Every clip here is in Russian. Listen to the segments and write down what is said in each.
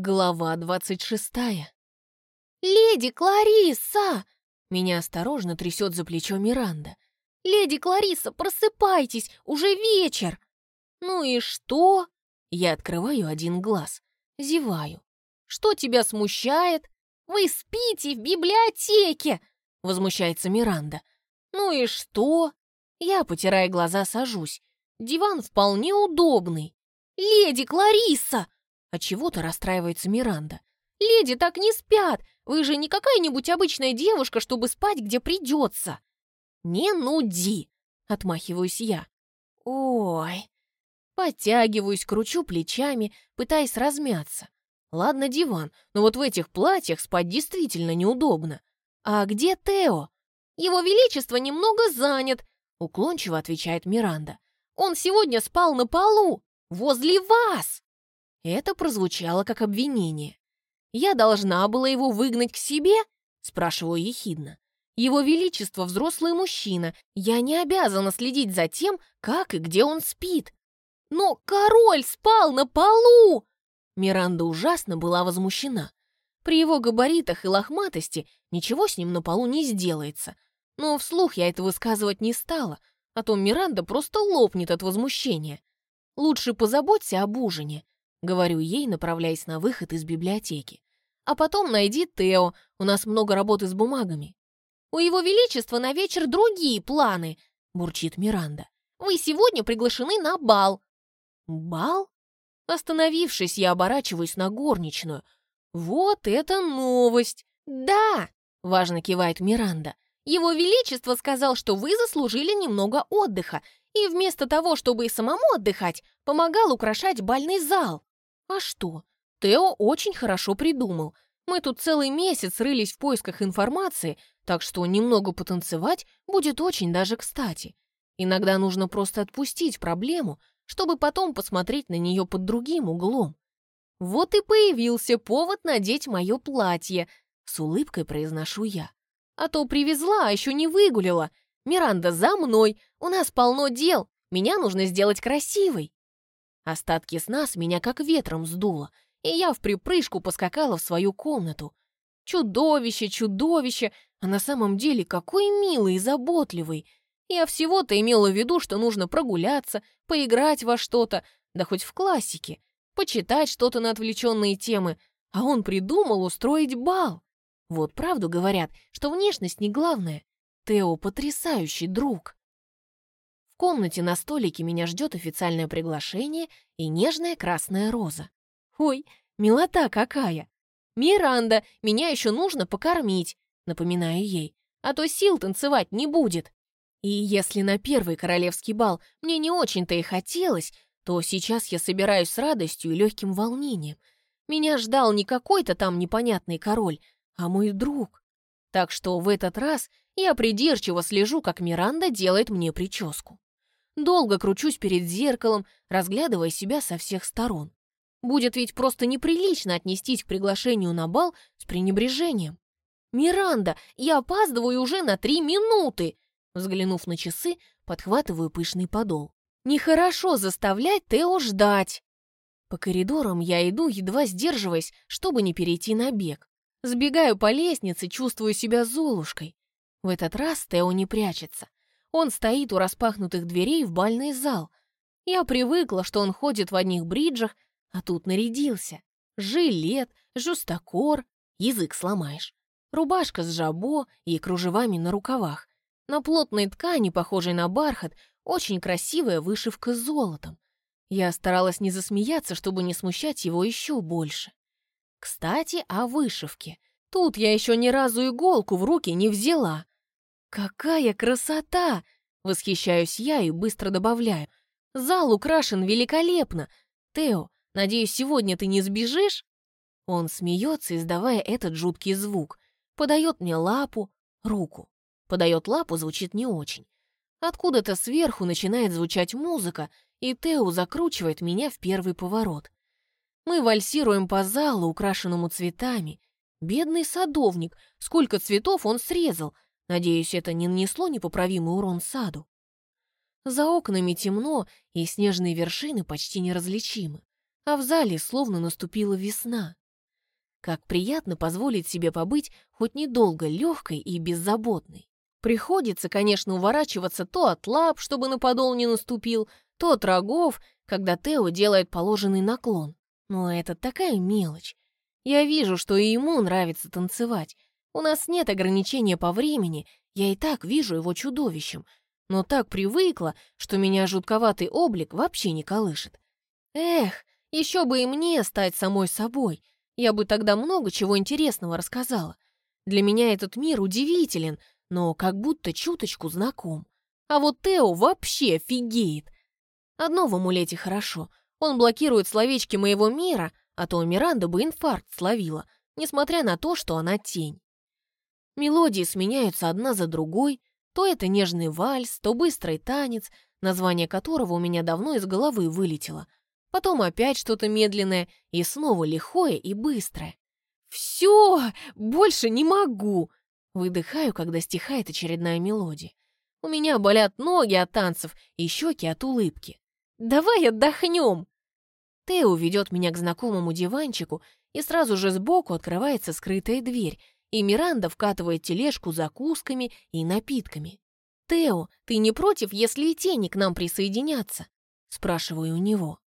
Глава двадцать шестая. «Леди Клариса!» Меня осторожно трясет за плечо Миранда. «Леди Клариса, просыпайтесь! Уже вечер!» «Ну и что?» Я открываю один глаз. Зеваю. «Что тебя смущает?» «Вы спите в библиотеке!» Возмущается Миранда. «Ну и что?» Я, потирая глаза, сажусь. Диван вполне удобный. «Леди Клариса!» А чего-то расстраивается Миранда. «Леди так не спят! Вы же не какая-нибудь обычная девушка, чтобы спать, где придется!» «Не нуди!» — отмахиваюсь я. «Ой!» Подтягиваюсь, кручу плечами, пытаясь размяться. Ладно, диван, но вот в этих платьях спать действительно неудобно. А где Тео? Его Величество немного занят, уклончиво отвечает Миранда. Он сегодня спал на полу, возле вас. Это прозвучало как обвинение. «Я должна была его выгнать к себе?» Спрашиваю ехидно. «Его Величество взрослый мужчина. Я не обязана следить за тем, как и где он спит». «Но король спал на полу!» Миранда ужасно была возмущена. При его габаритах и лохматости ничего с ним на полу не сделается. Но вслух я это высказывать не стала, а то Миранда просто лопнет от возмущения. Лучше позаботься об ужине. Говорю ей, направляясь на выход из библиотеки. А потом найди Тео, у нас много работы с бумагами. У его величества на вечер другие планы, бурчит Миранда. Вы сегодня приглашены на бал. Бал? Остановившись, я оборачиваюсь на горничную. Вот это новость! Да! Важно кивает Миранда. Его Величество сказал, что вы заслужили немного отдыха, и вместо того, чтобы и самому отдыхать, помогал украшать бальный зал. А что? Тео очень хорошо придумал. Мы тут целый месяц рылись в поисках информации, так что немного потанцевать будет очень даже кстати. Иногда нужно просто отпустить проблему, чтобы потом посмотреть на нее под другим углом. Вот и появился повод надеть мое платье, с улыбкой произношу я. А то привезла, а еще не выгулила. Миранда, за мной, у нас полно дел, меня нужно сделать красивой. Остатки сна с меня как ветром сдуло, и я в припрыжку поскакала в свою комнату. Чудовище, чудовище, а на самом деле какой милый и заботливый. Я всего-то имела в виду, что нужно прогуляться, поиграть во что-то, да хоть в классике, почитать что-то на отвлеченные темы, а он придумал устроить бал. Вот правду говорят, что внешность не главное. Тео потрясающий друг комнате на столике меня ждет официальное приглашение и нежная красная роза. Ой, милота какая! Миранда, меня еще нужно покормить, напоминаю ей, а то сил танцевать не будет. И если на первый королевский бал мне не очень-то и хотелось, то сейчас я собираюсь с радостью и легким волнением. Меня ждал не какой-то там непонятный король, а мой друг. Так что в этот раз я придирчиво слежу, как Миранда делает мне прическу. Долго кручусь перед зеркалом, разглядывая себя со всех сторон. Будет ведь просто неприлично отнестись к приглашению на бал с пренебрежением. «Миранда, я опаздываю уже на три минуты!» Взглянув на часы, подхватываю пышный подол. «Нехорошо заставлять Тео ждать!» По коридорам я иду, едва сдерживаясь, чтобы не перейти на бег. Сбегаю по лестнице, чувствую себя золушкой. В этот раз Тео не прячется. Он стоит у распахнутых дверей в бальный зал. Я привыкла, что он ходит в одних бриджах, а тут нарядился. Жилет, жустокор, язык сломаешь. Рубашка с жабо и кружевами на рукавах. На плотной ткани, похожей на бархат, очень красивая вышивка с золотом. Я старалась не засмеяться, чтобы не смущать его еще больше. Кстати, о вышивке. Тут я еще ни разу иголку в руки не взяла. «Какая красота!» — восхищаюсь я и быстро добавляю. «Зал украшен великолепно! Тео, надеюсь, сегодня ты не сбежишь?» Он смеется, издавая этот жуткий звук. Подает мне лапу, руку. Подает лапу звучит не очень. Откуда-то сверху начинает звучать музыка, и Тео закручивает меня в первый поворот. Мы вальсируем по залу, украшенному цветами. Бедный садовник, сколько цветов он срезал — Надеюсь, это не нанесло непоправимый урон саду. За окнами темно, и снежные вершины почти неразличимы, а в зале словно наступила весна. Как приятно позволить себе побыть хоть недолго легкой и беззаботной. Приходится, конечно, уворачиваться то от лап, чтобы на подол не наступил, то от рогов, когда Тео делает положенный наклон. Но это такая мелочь. Я вижу, что и ему нравится танцевать. У нас нет ограничения по времени, я и так вижу его чудовищем, но так привыкла, что меня жутковатый облик вообще не колышет. Эх, еще бы и мне стать самой собой. Я бы тогда много чего интересного рассказала. Для меня этот мир удивителен, но как будто чуточку знаком. А вот Тео вообще офигеет. Одно в амулете хорошо. Он блокирует словечки моего мира, а то Миранда бы инфаркт словила, несмотря на то, что она тень. Мелодии сменяются одна за другой, то это нежный вальс, то быстрый танец, название которого у меня давно из головы вылетело. Потом опять что-то медленное и снова лихое и быстрое. «Все! Больше не могу!» Выдыхаю, когда стихает очередная мелодия. У меня болят ноги от танцев и щеки от улыбки. «Давай отдохнем!» Тео ведет меня к знакомому диванчику, и сразу же сбоку открывается скрытая дверь, и Миранда вкатывает тележку закусками и напитками. «Тео, ты не против, если и тени к нам присоединятся?» Спрашиваю у него.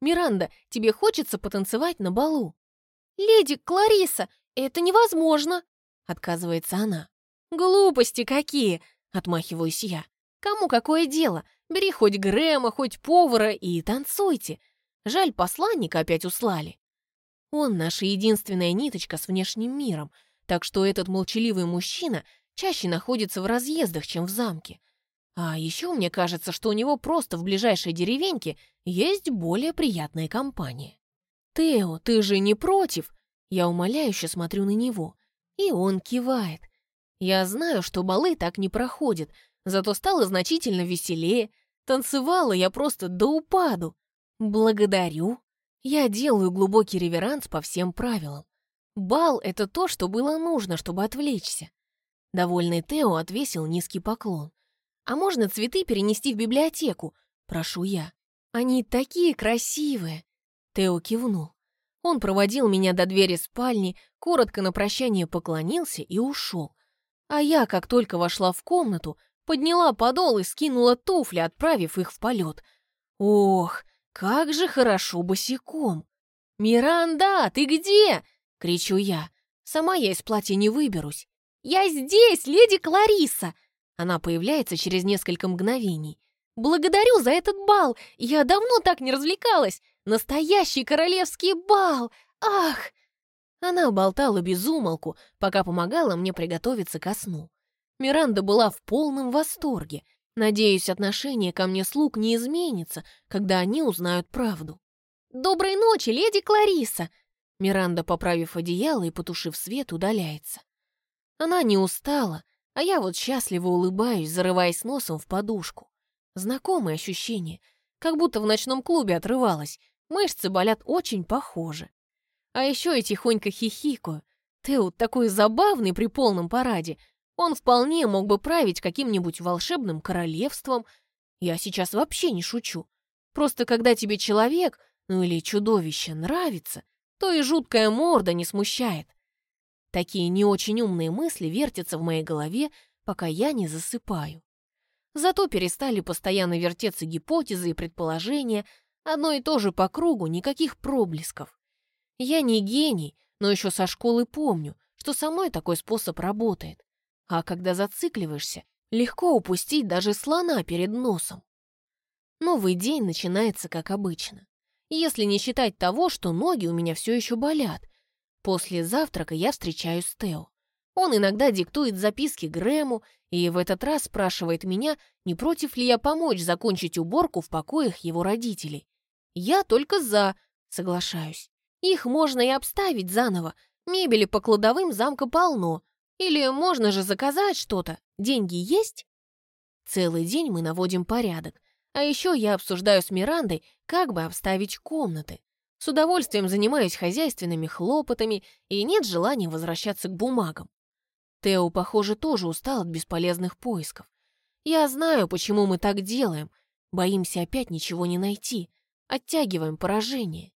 «Миранда, тебе хочется потанцевать на балу?» «Леди Клариса, это невозможно!» Отказывается она. «Глупости какие!» Отмахиваюсь я. «Кому какое дело? Бери хоть Грэма, хоть повара и танцуйте. Жаль, посланника опять услали. Он наша единственная ниточка с внешним миром — так что этот молчаливый мужчина чаще находится в разъездах, чем в замке. А еще мне кажется, что у него просто в ближайшей деревеньке есть более приятная компания. «Тео, ты же не против?» Я умоляюще смотрю на него. И он кивает. Я знаю, что балы так не проходят, зато стало значительно веселее. Танцевала я просто до упаду. Благодарю. Я делаю глубокий реверанс по всем правилам. Бал — это то, что было нужно, чтобы отвлечься. Довольный Тео отвесил низкий поклон. «А можно цветы перенести в библиотеку?» Прошу я. «Они такие красивые!» Тео кивнул. Он проводил меня до двери спальни, коротко на прощание поклонился и ушел. А я, как только вошла в комнату, подняла подол и скинула туфли, отправив их в полет. Ох, как же хорошо босиком! «Миранда, ты где?» Кричу я. Сама я из платья не выберусь. «Я здесь, леди Клариса!» Она появляется через несколько мгновений. «Благодарю за этот бал! Я давно так не развлекалась! Настоящий королевский бал! Ах!» Она болтала без умолку, пока помогала мне приготовиться ко сну. Миранда была в полном восторге. Надеюсь, отношение ко мне слуг не изменится, когда они узнают правду. «Доброй ночи, леди Клариса!» Миранда, поправив одеяло и потушив свет, удаляется. Она не устала, а я вот счастливо улыбаюсь, зарываясь носом в подушку. Знакомое ощущение, как будто в ночном клубе отрывалась, мышцы болят очень похоже. А еще и тихонько хихикаю. Тео такой забавный при полном параде, он вполне мог бы править каким-нибудь волшебным королевством. Я сейчас вообще не шучу. Просто когда тебе человек, ну или чудовище, нравится, то и жуткая морда не смущает. Такие не очень умные мысли вертятся в моей голове, пока я не засыпаю. Зато перестали постоянно вертеться гипотезы и предположения, одно и то же по кругу, никаких проблесков. Я не гений, но еще со школы помню, что со мной такой способ работает. А когда зацикливаешься, легко упустить даже слона перед носом. Новый день начинается как обычно если не считать того, что ноги у меня все еще болят. После завтрака я встречаюсь с Тео. Он иногда диктует записки Грэму и в этот раз спрашивает меня, не против ли я помочь закончить уборку в покоях его родителей. Я только за, соглашаюсь. Их можно и обставить заново, мебели по кладовым замка полно. Или можно же заказать что-то, деньги есть? Целый день мы наводим порядок. А еще я обсуждаю с Мирандой, как бы обставить комнаты. С удовольствием занимаюсь хозяйственными хлопотами, и нет желания возвращаться к бумагам. Тео, похоже, тоже устал от бесполезных поисков. Я знаю, почему мы так делаем. Боимся опять ничего не найти. Оттягиваем поражение.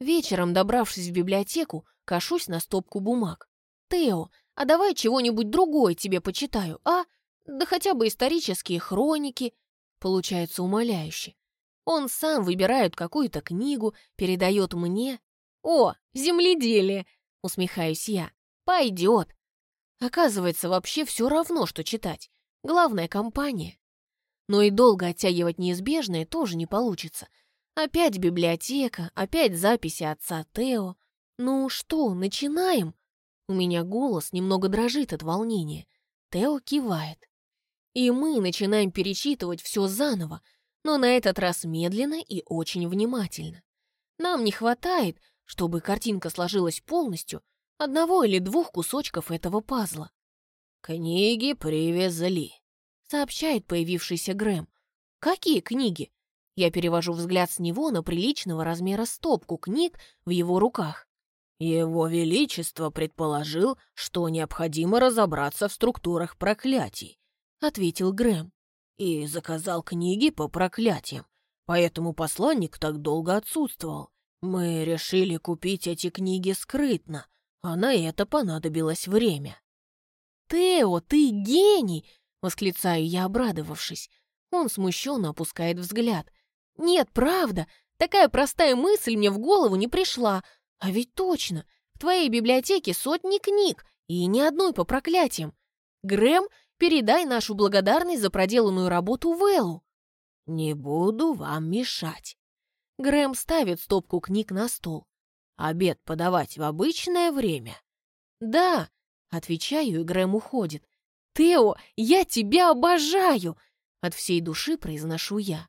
Вечером, добравшись в библиотеку, кашусь на стопку бумаг. «Тео, а давай чего-нибудь другое тебе почитаю, а? Да хотя бы исторические хроники». Получается умоляюще. Он сам выбирает какую-то книгу, передает мне. «О, земледелие!» — усмехаюсь я. «Пойдет!» Оказывается, вообще все равно, что читать. Главное — компания. Но и долго оттягивать неизбежное тоже не получится. Опять библиотека, опять записи отца Тео. Ну что, начинаем? У меня голос немного дрожит от волнения. Тео кивает. И мы начинаем перечитывать все заново, но на этот раз медленно и очень внимательно. Нам не хватает, чтобы картинка сложилась полностью, одного или двух кусочков этого пазла. «Книги привезли», — сообщает появившийся Грэм. «Какие книги?» Я перевожу взгляд с него на приличного размера стопку книг в его руках. Его Величество предположил, что необходимо разобраться в структурах проклятий, ответил Грэм, и заказал книги по проклятиям. Поэтому посланник так долго отсутствовал. Мы решили купить эти книги скрытно, а на это понадобилось время. «Тео, ты гений!» — восклицаю я, обрадовавшись. Он смущенно опускает взгляд. «Нет, правда, такая простая мысль мне в голову не пришла. А ведь точно, в твоей библиотеке сотни книг и ни одной по проклятиям. Грэм, передай нашу благодарность за проделанную работу Вэллу». «Не буду вам мешать». Грэм ставит стопку книг на стол. «Обед подавать в обычное время?» «Да», — отвечаю, и Грэм уходит. «Тео, я тебя обожаю!» От всей души произношу я.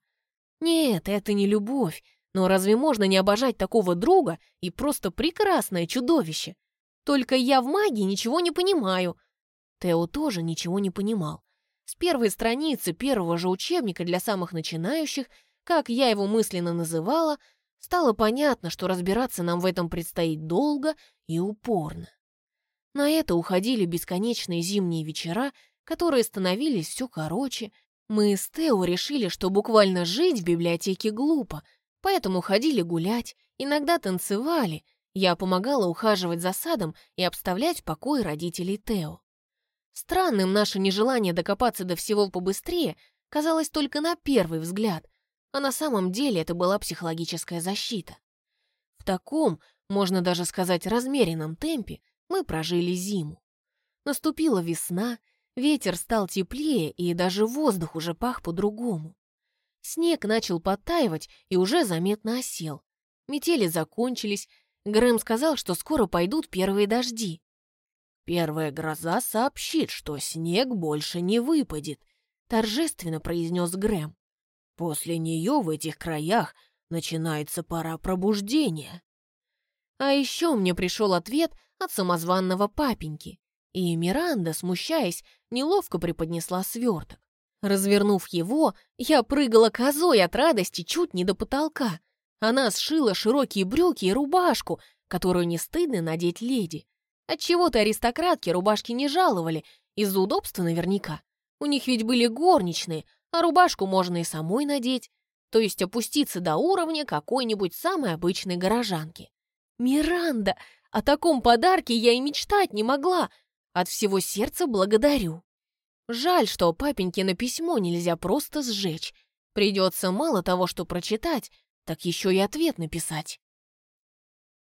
«Нет, это не любовь, но разве можно не обожать такого друга и просто прекрасное чудовище? Только я в магии ничего не понимаю». Тео тоже ничего не понимал. С первой страницы первого же учебника для самых начинающих, как я его мысленно называла, стало понятно, что разбираться нам в этом предстоит долго и упорно. На это уходили бесконечные зимние вечера, которые становились все короче. Мы с Тео решили, что буквально жить в библиотеке глупо — Поэтому ходили гулять, иногда танцевали. Я помогала ухаживать за садом и обставлять покой родителей Тео. Странным наше нежелание докопаться до всего побыстрее казалось только на первый взгляд, а на самом деле это была психологическая защита. В таком, можно даже сказать, размеренном темпе мы прожили зиму. Наступила весна, ветер стал теплее, и даже воздух уже пах по-другому. Снег начал подтаивать и уже заметно осел. Метели закончились. Грэм сказал, что скоро пойдут первые дожди. «Первая гроза сообщит, что снег больше не выпадет», — торжественно произнес Грэм. «После нее в этих краях начинается пора пробуждения». А еще мне пришел ответ от самозванного папеньки, и Миранда, смущаясь, неловко преподнесла сверток. Развернув его, я прыгала козой от радости чуть не до потолка. Она сшила широкие брюки и рубашку, которую не стыдно надеть леди. Отчего-то аристократки рубашки не жаловали, из-за удобства наверняка. У них ведь были горничные, а рубашку можно и самой надеть, то есть опуститься до уровня какой-нибудь самой обычной горожанки. «Миранда, о таком подарке я и мечтать не могла. От всего сердца благодарю». Жаль, что папенькино письмо нельзя просто сжечь. Придется мало того, что прочитать, так еще и ответ написать.